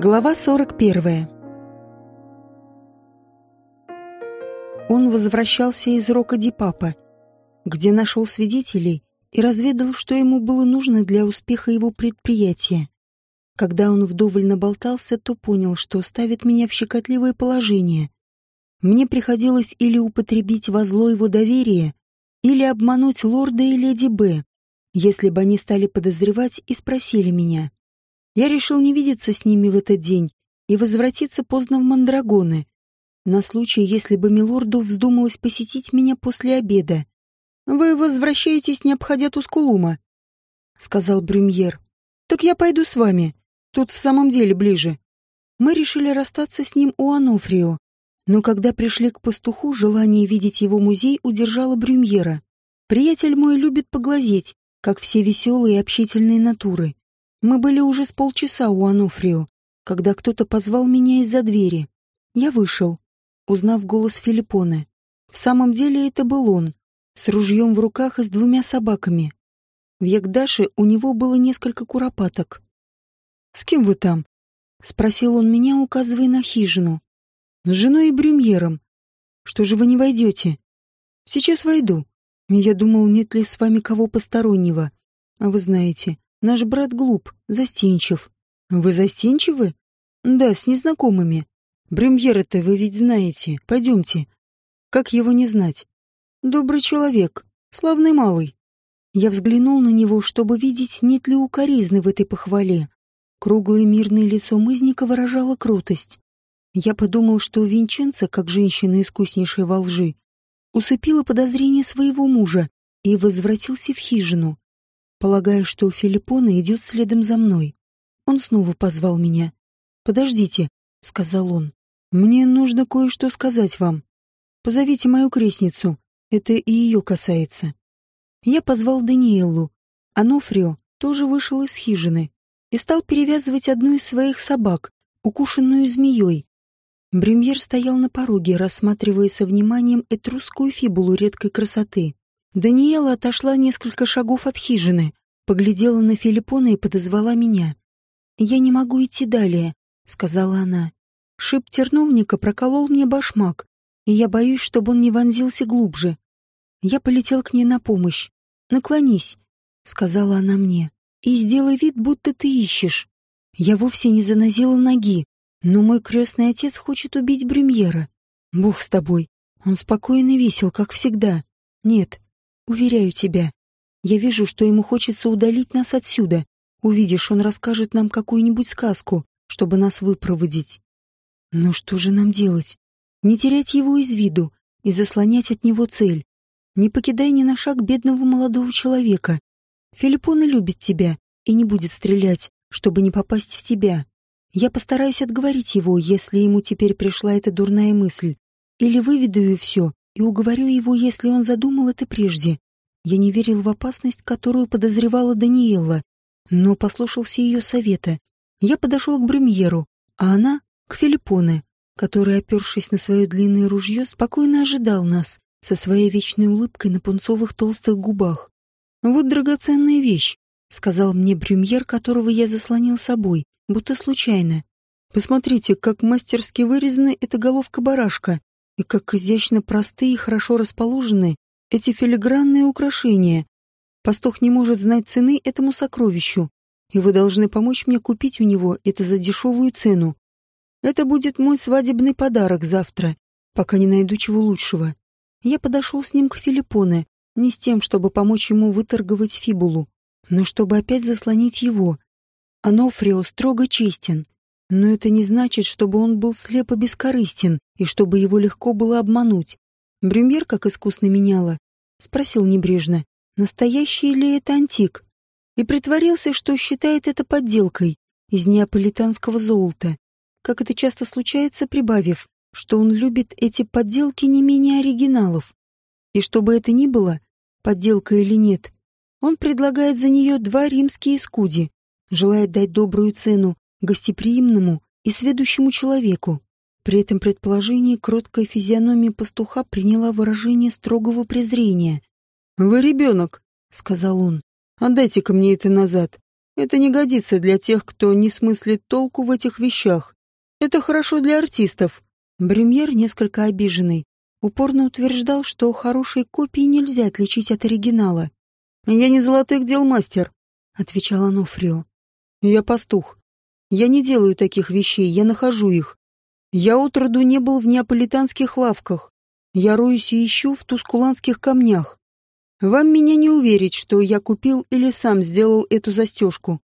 Глава 41. Он возвращался из Рока Дипапа, где нашел свидетелей и разведал, что ему было нужно для успеха его предприятия. Когда он вдоволь наболтался, то понял, что ставит меня в щекотливое положение. Мне приходилось или употребить во зло его доверие, или обмануть лорда и леди Б, если бы они стали подозревать и спросили меня. Я решил не видеться с ними в этот день и возвратиться поздно в Мандрагоны, на случай, если бы милорду вздумалось посетить меня после обеда. «Вы возвращаетесь, не обходя Тускулума», — сказал Брюмьер. «Так я пойду с вами. Тут в самом деле ближе». Мы решили расстаться с ним у Анофрио, но когда пришли к пастуху, желание видеть его музей удержало Брюмьера. Приятель мой любит поглазеть, как все веселые и общительные натуры. Мы были уже с полчаса у Анофрио, когда кто-то позвал меня из-за двери. Я вышел, узнав голос Филиппоны. В самом деле это был он, с ружьем в руках и с двумя собаками. В Ягдаше у него было несколько куропаток. «С кем вы там?» — спросил он меня, указывая на хижину. «С женой и брюмьером. Что же вы не войдете?» «Сейчас войду. Я думал, нет ли с вами кого постороннего. А вы знаете, Наш брат глуп, застенчив. Вы застенчивы? Да, с незнакомыми. Бремьера-то вы ведь знаете. Пойдемте. Как его не знать? Добрый человек, славный малый. Я взглянул на него, чтобы видеть, нет ли укоризны в этой похвале. Круглое мирное лицо мызника выражало крутость. Я подумал, что Винченца, как женщина искуснейшая во лжи, усыпила подозрение своего мужа и возвратился в хижину полагая, что у Филиппона идет следом за мной. Он снова позвал меня. «Подождите», — сказал он. «Мне нужно кое-что сказать вам. Позовите мою крестницу, это и ее касается». Я позвал Даниэлу. Анофрио тоже вышел из хижины и стал перевязывать одну из своих собак, укушенную змеей. Бремьер стоял на пороге, рассматривая со вниманием этрусскую фибулу редкой красоты. Даниэла отошла несколько шагов от хижины, поглядела на Филиппона и подозвала меня. «Я не могу идти далее», — сказала она. «Шип терновника проколол мне башмак, и я боюсь, чтобы он не вонзился глубже. Я полетел к ней на помощь. «Наклонись», — сказала она мне, — «и сделай вид, будто ты ищешь. Я вовсе не занозила ноги, но мой крестный отец хочет убить Брюмьера. Бог с тобой. Он спокоен и весел, как всегда. Нет, Уверяю тебя, я вижу, что ему хочется удалить нас отсюда. Увидишь, он расскажет нам какую-нибудь сказку, чтобы нас выпроводить. Но что же нам делать? Не терять его из виду и заслонять от него цель. Не покидай ни на шаг бедного молодого человека. Филиппона любит тебя и не будет стрелять, чтобы не попасть в тебя. Я постараюсь отговорить его, если ему теперь пришла эта дурная мысль. Или выведу все и уговорю его, если он задумал это прежде. Я не верил в опасность, которую подозревала Даниэла, но послушался ее совета. Я подошел к Брюмьеру, а она — к Филиппоне, который, опершись на свое длинное ружье, спокойно ожидал нас со своей вечной улыбкой на пунцовых толстых губах. «Вот драгоценная вещь», — сказал мне Брюмьер, которого я заслонил собой, будто случайно. «Посмотрите, как мастерски вырезана эта головка барашка. И как изящно простые и хорошо расположены эти филигранные украшения. Пастух не может знать цены этому сокровищу, и вы должны помочь мне купить у него это за дешевую цену. Это будет мой свадебный подарок завтра, пока не найду чего лучшего. Я подошел с ним к Филиппоне, не с тем, чтобы помочь ему выторговать фибулу, но чтобы опять заслонить его. Анофрио строго честен, но это не значит, чтобы он был слепо бескорыстен и чтобы его легко было обмануть. Брюмьер, как искусно меняла, спросил небрежно, настоящий ли это антик, и притворился, что считает это подделкой из неаполитанского золота, как это часто случается, прибавив, что он любит эти подделки не менее оригиналов. И чтобы это ни было, подделка или нет, он предлагает за нее два римские скуди, желает дать добрую цену гостеприимному и сведущему человеку. При этом предположении кроткая физиономия пастуха приняла выражение строгого презрения. «Вы ребенок», — сказал он. «Отдайте-ка мне это назад. Это не годится для тех, кто не смыслит толку в этих вещах. Это хорошо для артистов. Бремьер, несколько обиженный, упорно утверждал, что хорошие копии нельзя отличить от оригинала. «Я не золотых дел мастер», — отвечал Анофрио. «Я пастух. Я не делаю таких вещей, я нахожу их. Я отроду не был в неаполитанских лавках. Я роюсь и ищу в тускуланских камнях. Вам меня не уверить, что я купил или сам сделал эту застежку.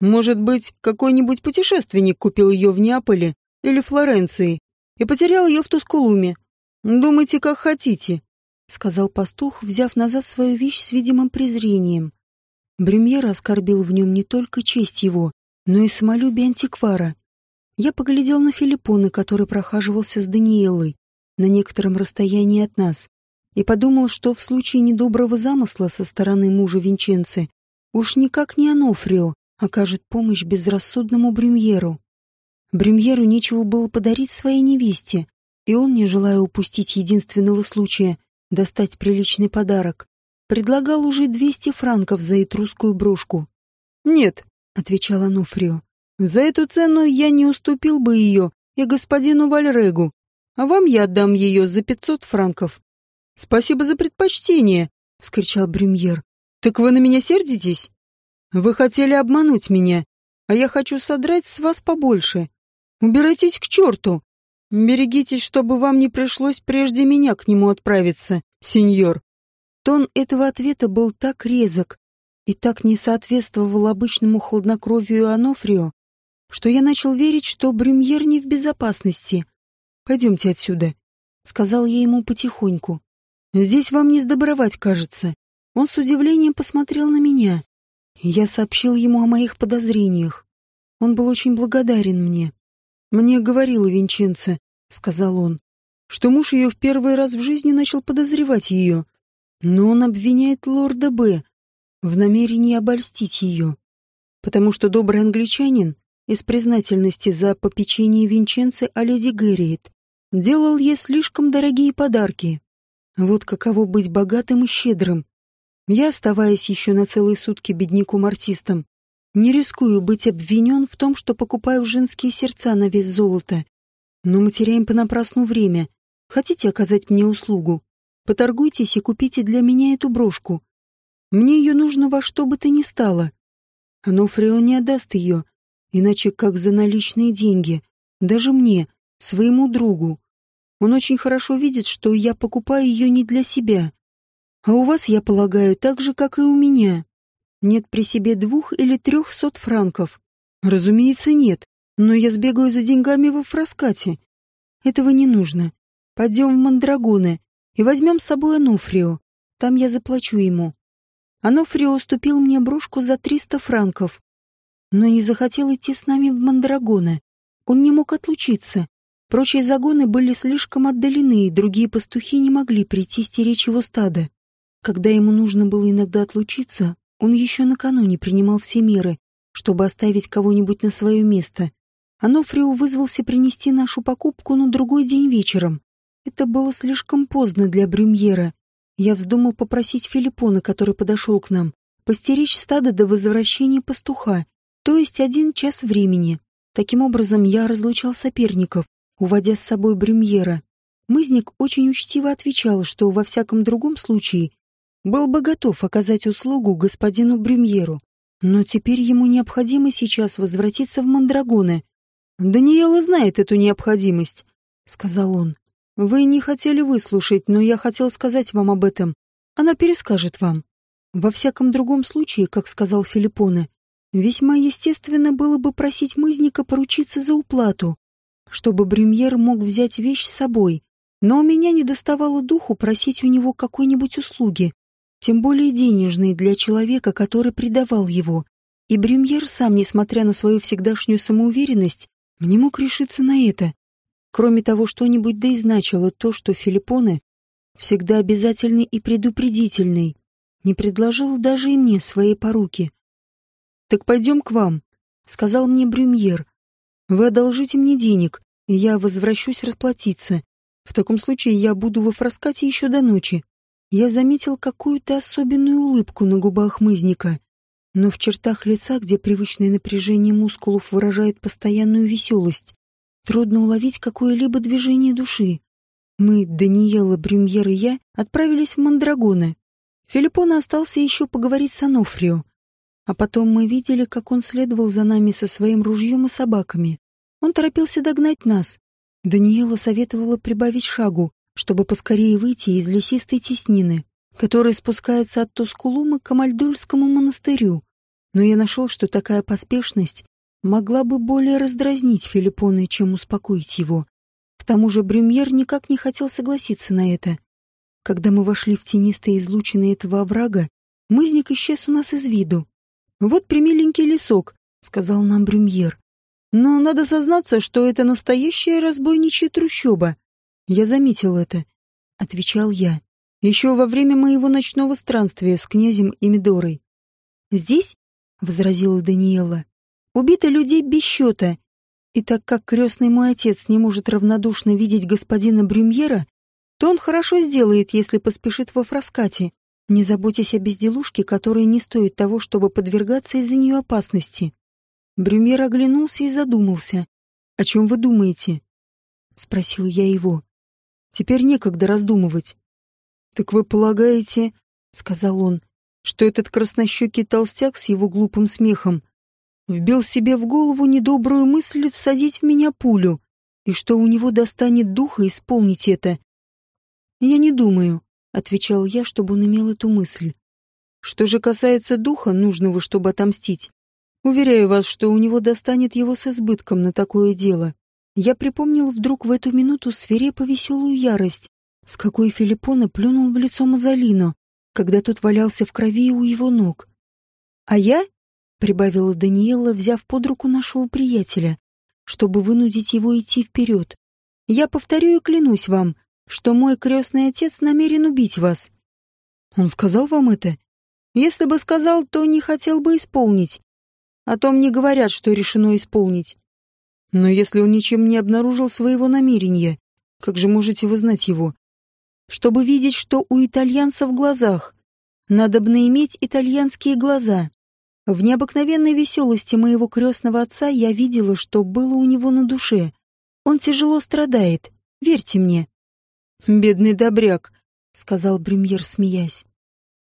Может быть, какой-нибудь путешественник купил ее в Неаполе или Флоренции и потерял ее в Тускулуме. Думайте, как хотите, — сказал пастух, взяв назад свою вещь с видимым презрением. Бремьер оскорбил в нем не только честь его, но и самолюбие антиквара. Я поглядел на Филиппона, который прохаживался с Даниэлой на некотором расстоянии от нас и подумал, что в случае недоброго замысла со стороны мужа Винченцы уж никак не Анофрио окажет помощь безрассудному Бремьеру. Бремьеру нечего было подарить своей невесте, и он, не желая упустить единственного случая достать приличный подарок, предлагал уже двести франков за этрусскую брошку. «Нет», — отвечал Анофрио, — «за эту цену я не уступил бы ее и господину Вальрегу, а вам я отдам ее за пятьсот франков. «Спасибо за предпочтение!» — вскричал Бремьер. «Так вы на меня сердитесь? Вы хотели обмануть меня, а я хочу содрать с вас побольше. Убирайтесь к черту! Берегитесь, чтобы вам не пришлось прежде меня к нему отправиться, сеньор». Тон этого ответа был так резок и так не соответствовал обычному хладнокровию Анофрио, что я начал верить, что Бремьер не в безопасности. «Пойдемте отсюда», — сказал я ему потихоньку. Здесь вам не сдобровать, кажется. Он с удивлением посмотрел на меня. Я сообщил ему о моих подозрениях. Он был очень благодарен мне. Мне говорила Винченце, сказал он, что муж ее в первый раз в жизни начал подозревать ее. Но он обвиняет лорда Б. в намерении обольстить ее. Потому что добрый англичанин из признательности за попечение Винченце о леди Гэриет делал ей слишком дорогие подарки. Вот каково быть богатым и щедрым. Я, оставаясь еще на целые сутки бедняком-артистом, не рискую быть обвинен в том, что покупаю женские сердца на вес золота. Но мы теряем понапрасну время. Хотите оказать мне услугу? Поторгуйтесь и купите для меня эту брошку. Мне ее нужно во что бы то ни стало. Анофрио не отдаст ее, иначе как за наличные деньги. Даже мне, своему другу. Он очень хорошо видит, что я покупаю ее не для себя. А у вас, я полагаю, так же, как и у меня. Нет при себе двух или трех сот франков. Разумеется, нет. Но я сбегаю за деньгами во фраскате. Этого не нужно. Пойдем в Мандрагоны и возьмем с собой Ануфрио. Там я заплачу ему. Ануфрио уступил мне брошку за триста франков, но не захотел идти с нами в Мандрагоны. Он не мог отлучиться. Прочие загоны были слишком отдалены, и другие пастухи не могли прийти стеречь его стадо. Когда ему нужно было иногда отлучиться, он еще накануне принимал все меры, чтобы оставить кого-нибудь на свое место. Анофрио вызвался принести нашу покупку на другой день вечером. Это было слишком поздно для Брюмьера. Я вздумал попросить Филиппона, который подошел к нам, постеречь стадо до возвращения пастуха, то есть один час времени. Таким образом, я разлучал соперников, уводя с собой Бремьера. Мызник очень учтиво отвечал, что во всяком другом случае был бы готов оказать услугу господину Бремьеру, но теперь ему необходимо сейчас возвратиться в Мандрагоны. «Даниэла знает эту необходимость», — сказал он. «Вы не хотели выслушать, но я хотел сказать вам об этом. Она перескажет вам. Во всяком другом случае, как сказал Филиппоне, весьма естественно было бы просить мызника поручиться за уплату, чтобы Бремьер мог взять вещь с собой, но у меня не доставало духу просить у него какой-нибудь услуги, тем более денежной для человека, который предавал его. И Бремьер сам, несмотря на свою всегдашнюю самоуверенность, не мог решиться на это. Кроме того, что-нибудь да и значило то, что Филиппоне, всегда обязательный и предупредительный, не предложил даже и мне своей поруки. «Так пойдем к вам», — сказал мне Брюмьер, вы одолжите мне денег, и я возвращусь расплатиться. В таком случае я буду во Фраскате еще до ночи. Я заметил какую-то особенную улыбку на губах мызника. но в чертах лица, где привычное напряжение мускулов выражает постоянную веселость, трудно уловить какое-либо движение души. Мы, Даниэла, Брюмьер и я, отправились в Мандрагоны. Филиппона остался еще поговорить с Анофрио. А потом мы видели, как он следовал за нами со своим ружьем и собаками. Он торопился догнать нас. Даниэла советовала прибавить шагу, чтобы поскорее выйти из лесистой теснины, которая спускается от Тускулума к Амальдульскому монастырю но я нашел, что такая поспешность могла бы более раздразнить Филиппона, чем успокоить его. К тому же Брюмьер никак не хотел согласиться на это. Когда мы вошли в тенистые излучины этого оврага, мызник исчез у нас из виду. «Вот примиленький лесок», — сказал нам Брюмьер. «Но надо сознаться, что это настоящая разбойничья трущоба. Я заметил это», — отвечал я. «Еще во время моего ночного странствия с князем и Мидорой. Здесь — возразила Даниэла. «Убито людей без счета. И так как крестный мой отец не может равнодушно видеть господина Брюмьера, то он хорошо сделает, если поспешит во фраскате, не заботясь о безделушке, которая не стоит того, чтобы подвергаться из-за нее опасности». Брюмьер оглянулся и задумался. «О чем вы думаете?» — спросил я его. «Теперь некогда раздумывать». «Так вы полагаете, — сказал он, что этот краснощекий толстяк с его глупым смехом вбил себе в голову недобрую мысль всадить в меня пулю, и что у него достанет духа исполнить это. «Я не думаю», — отвечал я, чтобы он имел эту мысль. «Что же касается духа, нужного, чтобы отомстить, уверяю вас, что у него достанет его с избытком на такое дело». Я припомнил вдруг в эту минуту свирепо веселую ярость, с какой Филиппона плюнул в лицо Мазолино, когда тот валялся в крови у его ног. «А я?» — прибавила Даниэла, взяв под руку нашего приятеля, чтобы вынудить его идти вперед. «Я повторю и клянусь вам, что мой крестный отец намерен убить вас». «Он сказал вам это?» «Если бы сказал, то не хотел бы исполнить. О том не говорят, что решено исполнить. Но если он ничем не обнаружил своего намерения, как же можете вы знать его? Чтобы видеть, что у итальянца в глазах, надобно иметь итальянские глаза. В необыкновенной веселости моего крестного отца я видела, что было у него на душе. Он тяжело страдает, верьте мне. «Бедный добряк», — сказал Бремьер, смеясь.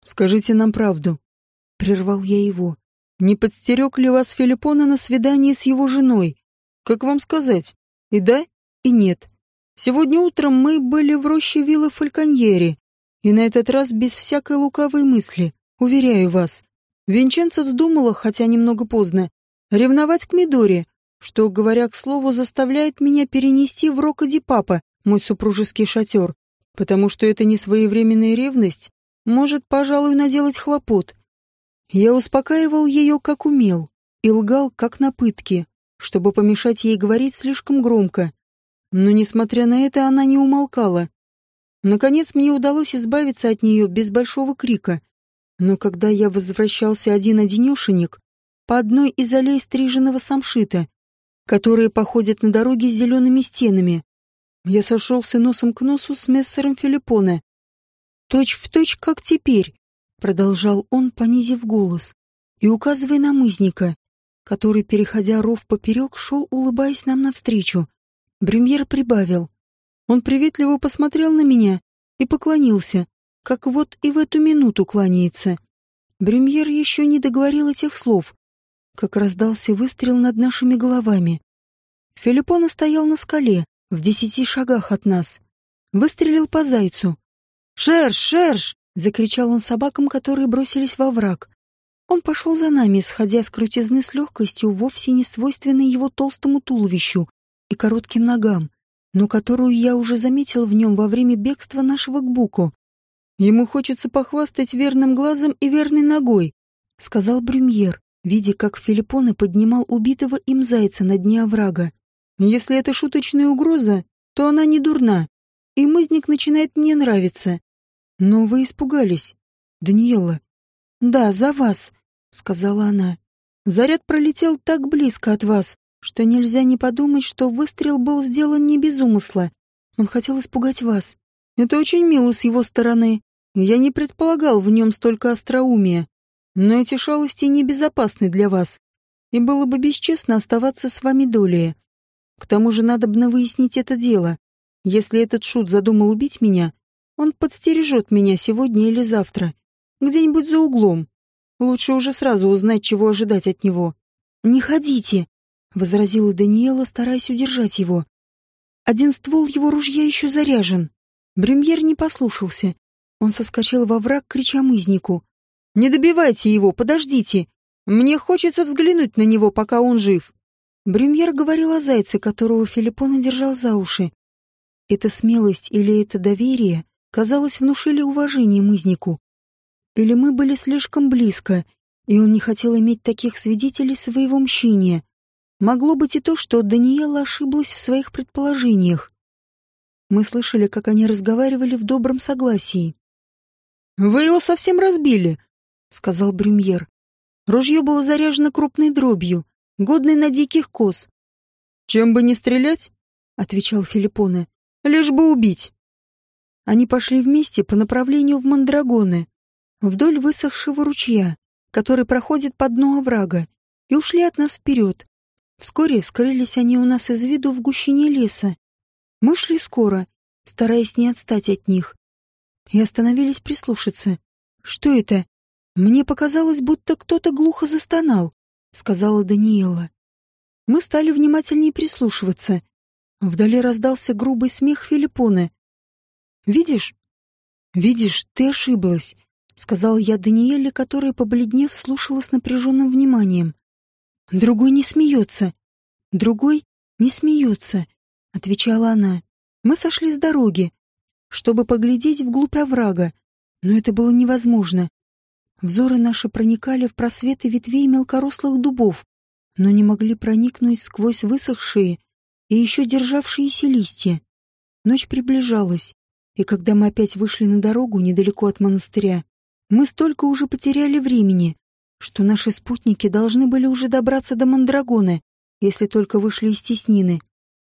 «Скажите нам правду», — прервал я его. «Не подстерег ли вас Филиппона на свидание с его женой? Как вам сказать? И да, и нет. Сегодня утром мы были в роще виллы Фальконьери, и на этот раз без всякой лукавой мысли, уверяю вас. Винченцо вздумала, хотя немного поздно, ревновать к Мидоре, что, говоря к слову, заставляет меня перенести в Рокоди Папа, мой супружеский шатер, потому что эта несвоевременная ревность может, пожалуй, наделать хлопот. Я успокаивал ее, как умел, и лгал, как на пытке, чтобы помешать ей говорить слишком громко, но, несмотря на это, она не умолкала. Наконец мне удалось избавиться от нее без большого крика. Но когда я возвращался один-одинешенек по одной из аллей стриженного самшита, которые походят на дороге с зелеными стенами, я сошелся носом к носу с мессером Филиппоне. «Точь в точь, как теперь», — продолжал он, понизив голос, и указывая на мызника, который, переходя ров поперек, шел, улыбаясь нам навстречу. Бремьер прибавил. Он приветливо посмотрел на меня и поклонился, как вот и в эту минуту кланяется. Бремьер еще не договорил этих слов, как раздался выстрел над нашими головами. Филиппона стоял на скале, в десяти шагах от нас. Выстрелил по зайцу. «Шерш! Шерш!» — закричал он собакам, которые бросились во враг. Он пошел за нами, сходя с крутизны с легкостью, вовсе не свойственной его толстому туловищу, и коротким ногам, но которую я уже заметил в нем во время бегства нашего к Буку. Ему хочется похвастать верным глазом и верной ногой, сказал Брюмьер, видя, как Филиппоне поднимал убитого им зайца на дне оврага. Если это шуточная угроза, то она не дурна, и мызник начинает мне нравиться. Но вы испугались, Даниэла. Да, за вас, сказала она. Заряд пролетел так близко от вас, что нельзя не подумать, что выстрел был сделан не без умысла. Он хотел испугать вас. Это очень мило с его стороны. Я не предполагал в нем столько остроумия. Но эти шалости небезопасны для вас, и было бы бесчестно оставаться с вами долее. К тому же надо бы выяснить это дело. Если этот шут задумал убить меня, он подстережет меня сегодня или завтра, где-нибудь за углом. Лучше уже сразу узнать, чего ожидать от него. «Не ходите!» — возразила Даниэла, стараясь удержать его. Один ствол его ружья еще заряжен. Бремьер не послушался. Он соскочил во враг, крича мызнику. «Не добивайте его, подождите! Мне хочется взглянуть на него, пока он жив!» Бремьер говорил о зайце, которого Филиппон держал за уши. Эта смелость или это доверие, казалось, внушили уважение мызнику. Или мы были слишком близко, и он не хотел иметь таких свидетелей своего мщения. Могло быть и то, что Даниэла ошиблась в своих предположениях. Мы слышали, как они разговаривали в добром согласии. «Вы его совсем разбили», — сказал Брюмьер. Ружье было заряжено крупной дробью, годной на диких коз. «Чем бы не стрелять?» — отвечал Филиппоне. «Лишь бы убить». Они пошли вместе по направлению в Мандрагоны, вдоль высохшего ручья, который проходит по дну оврага, и ушли от нас вперед. Вскоре скрылись они у нас из виду в гущине леса. Мы шли скоро, стараясь не отстать от них, и остановились прислушаться. «Что это?» «Мне показалось, будто кто-то глухо застонал», — сказала Даниэла. Мы стали внимательнее прислушиваться. Вдали раздался грубый смех Филиппоны. «Видишь? Видишь, ты ошиблась», — сказал я Даниэле, которая, побледнев, слушала с напряженным вниманием. Другой не смеется. Другой не смеется, отвечала она. Мы сошли с дороги, чтобы поглядеть вглубь оврага, но это было невозможно. Взоры наши проникали в просветы ветвей мелкорослых дубов, но не могли проникнуть сквозь высохшие и еще державшиеся листья. Ночь приближалась, и когда мы опять вышли на дорогу недалеко от монастыря, мы столько уже потеряли времени, что наши спутники должны были уже добраться до Мандрагоны, если только вышли из теснины.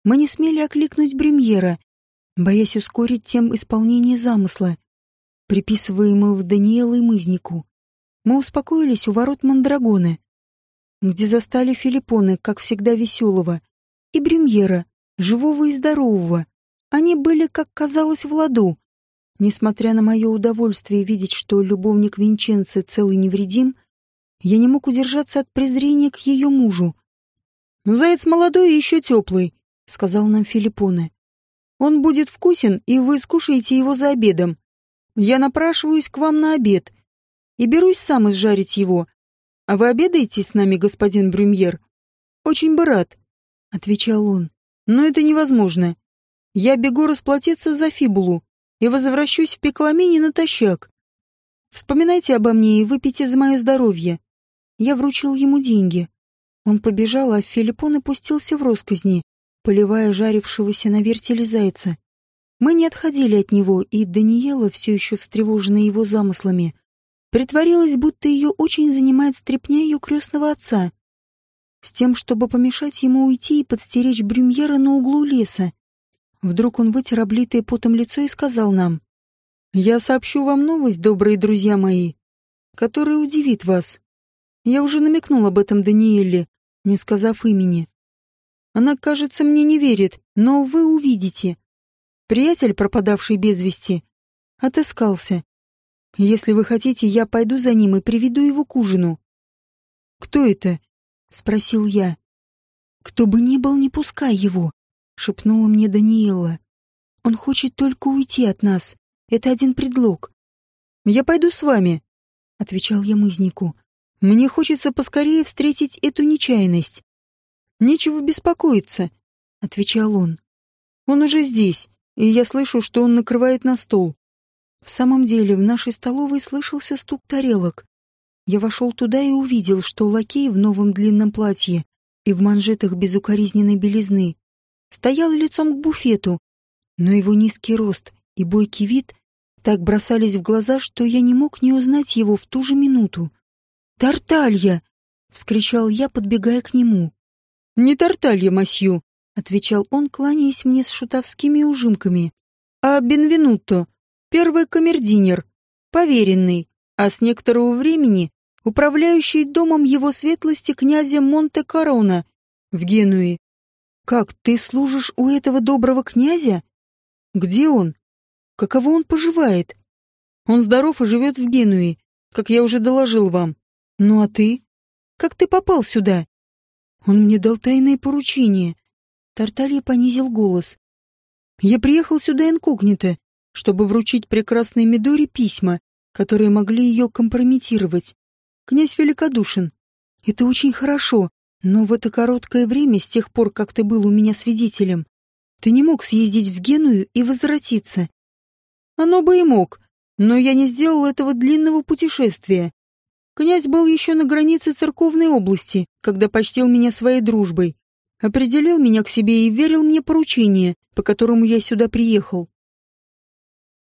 Мы не смели окликнуть Бремьера, боясь ускорить тем исполнение замысла, приписываемого Даниэлу и Мызнику. Мы успокоились у ворот Мандрагоны, где застали Филиппоны, как всегда веселого, и Бремьера, живого и здорового. Они были, как казалось, в ладу. Несмотря на мое удовольствие видеть, что любовник Винченце целый невредим, я не мог удержаться от презрения к ее мужу. «Заяц молодой и еще теплый», — сказал нам Филиппоне. «Он будет вкусен, и вы скушаете его за обедом. Я напрашиваюсь к вам на обед и берусь сам изжарить его. А вы обедаете с нами, господин Брюмьер?» «Очень бы рад», — отвечал он. «Но это невозможно. Я бегу расплатиться за фибулу и возвращусь в Пекламине натощак. Вспоминайте обо мне и выпейте за мое здоровье. Я вручил ему деньги. Он побежал, а Филиппон опустился в росказни, поливая жарившегося на вертеле зайца. Мы не отходили от него, и Даниэла, все еще встревоженная его замыслами, притворилась, будто ее очень занимает стряпня ее крестного отца, с тем, чтобы помешать ему уйти и подстеречь Брюмьера на углу леса. Вдруг он вытер облитое потом лицо и сказал нам, «Я сообщу вам новость, добрые друзья мои, которая удивит вас. Я уже намекнул об этом Даниэле, не сказав имени. Она, кажется, мне не верит, но вы увидите. Приятель, пропадавший без вести, отыскался. Если вы хотите, я пойду за ним и приведу его к ужину. Кто это? спросил я. Кто бы ни был, не пускай его, шепнула мне Даниэла. Он хочет только уйти от нас. Это один предлог. Я пойду с вами, отвечал я мызнику. Мне хочется поскорее встретить эту нечаянность. Нечего беспокоиться, отвечал он. Он уже здесь, и я слышу, что он накрывает на стол. В самом деле, в нашей столовой слышался стук тарелок. Я вошел туда и увидел, что лакей в новом длинном платье и в манжетах безукоризненной белизны стоял лицом к буфету, но его низкий рост и бойкий вид так бросались в глаза, что я не мог не узнать его в ту же минуту. «Тарталья!» — вскричал я, подбегая к нему. «Не тарталья, масью!» — отвечал он, кланяясь мне с шутовскими ужимками. «А Бенвенуто, первый камердинер, поверенный, а с некоторого времени управляющий домом его светлости князя Монте-Корона в Генуе. Как, ты служишь у этого доброго князя? Где он? Каково он поживает? Он здоров и живет в Генуе, как я уже доложил вам. Ну а ты? Как ты попал сюда? Он мне дал тайное поручение. Тарталья понизил голос. Я приехал сюда инкогнито, чтобы вручить прекрасной Мидоре письма, которые могли ее компрометировать. Князь великодушен. Это очень хорошо, но в это короткое время, с тех пор, как ты был у меня свидетелем, ты не мог съездить в Геную и возвратиться. Оно бы и мог, но я не сделал этого длинного путешествия. Князь был еще на границе церковной области, когда почтил меня своей дружбой, определил меня к себе и верил мне поручение, по которому я сюда приехал.